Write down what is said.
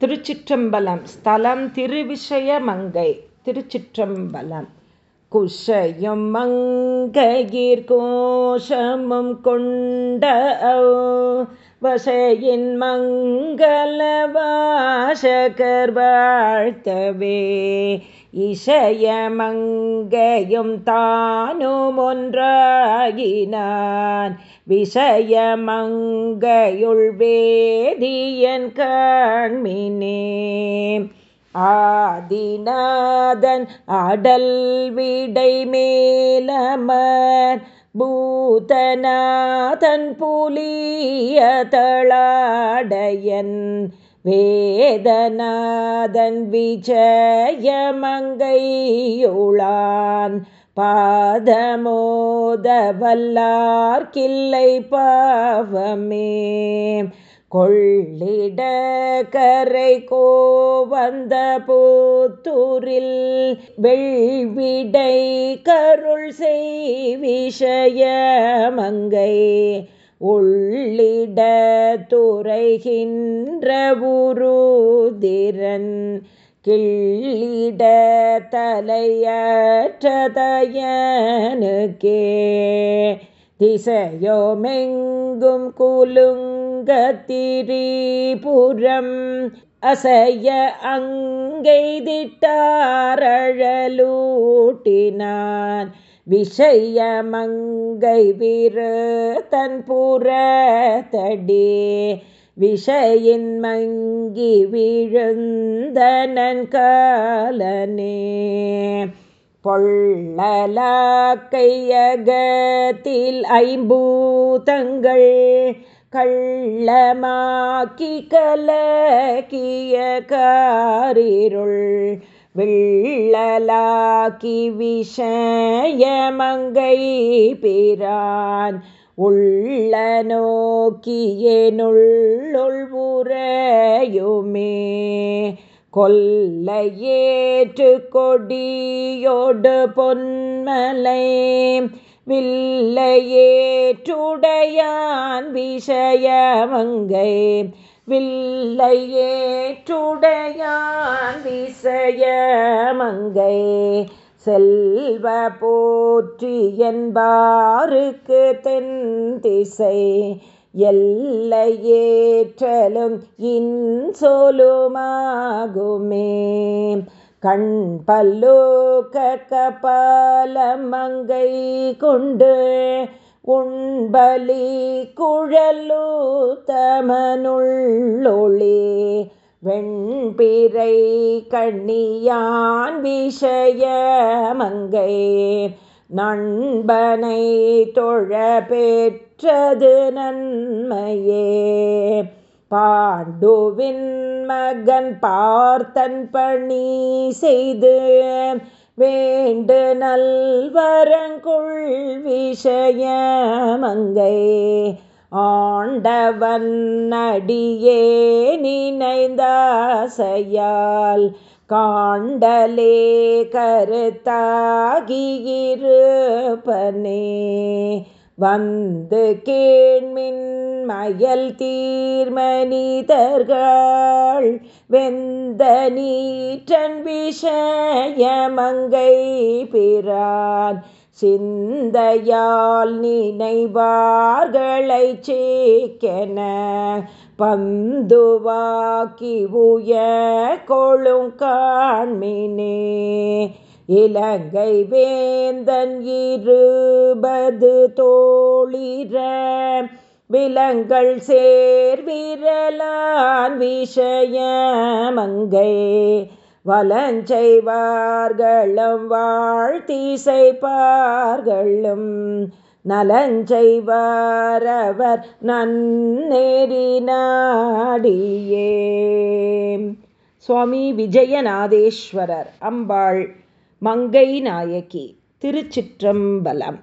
திருச்சிற்றம்பலம் ஸ்தலம் திருவிஷயமங்கை திருச்சிற்றம்பலம். குஷயும் மங்கையீர் கோஷமும் கொண்ட வசையின் மங்கள வாசகர் வாழ்த்தவே. இசையமங்கையும் தானும் ஒன்றாகினான். விஷயமங்கையுள் வேதியன் கண்மினே. ஆதிநாதன் அடல் விடை மேலமர் பூதநாதன் புலிய தளாடையன் வேதநாதன் விஜயமங்கையுளான் பாதமோத வல்லார் கிள்ளை பாவமே. கொள்ளிட கரை கோவந்த பூத்தூரில் வெள்விடை கருள் செய் விஷயமங்கை உள்ளிட துறைகின்ற உருதிரன் கிள்ளிட தலையற்றதயனுக்கே திசையோமெங்கும் குலுங் குலுங்கத்திரிபுரம் அசைய அங்கெய்திட்டாரழலூட்டினான் விஷயமங்கை விரு தன் புறத்தடி விஷயின் மங்கி விழுந்தனன் காலனே. பொள்ளலாக்கையகத்தில் ஐம்பூதங்கள் கள்ளமாக்கி கலக்கிய காரிருள் வெள்ளலாக்கி விஷயமங்கை பிரான் உள்ள நோக்கியனுள்ளுள்வுரையுமே கொல்லையேற்று கொடியோடு பொன்மலை வில்லையேற்றுடையான் விஷயமங்கை வில்லையேற்றுடையான் விஷயமங்கை செல்வ போற்றி என்பாருக்கு தென் திசை. எல்லையேற்றலும் இன்சொலுமாகுமே கண் பல்லு கபாலமங்கை கொண்டு உண்பலி குழலு தமனுள்ளொளி. வெண்பிறை கண்ணியான் விஷயமங்கை. நண்பனை தொழ பெற்றது நன்மையே. பாண்டுவின் மகன் பார்த்தன் பணி செய்து வேண்டு நல்வரங்குள் விஷயமங்கை ஆண்டவன் அடியே நினைந்தாசையால் காண்டலே கருத்தாகியிருப்பனே. வந்து கேண்மின் மயல் தீர்மனிதர்கள் வெந்த நீற்றன் விஷயமங்கை பிறான் சிந்தையால் நினைவார்களை சேக்கென பந்துவாக்கி உய கொழுங்காண்மினே இலங்கை வேந்தன் இருபது தோழிர விலங்கள் சேர்விரலான் விஷயமங்கை. வலஞ்செய்வார்களும் வாழ்த்திசைப்பார்களும் நலஞ்செய்வாரவர் நன்னெறி நாடியே. சுவாமி விஜயநாதேஸ்வரர் அம்பாள் மங்கை நாயகி திருச்சிற்றம்பலம்.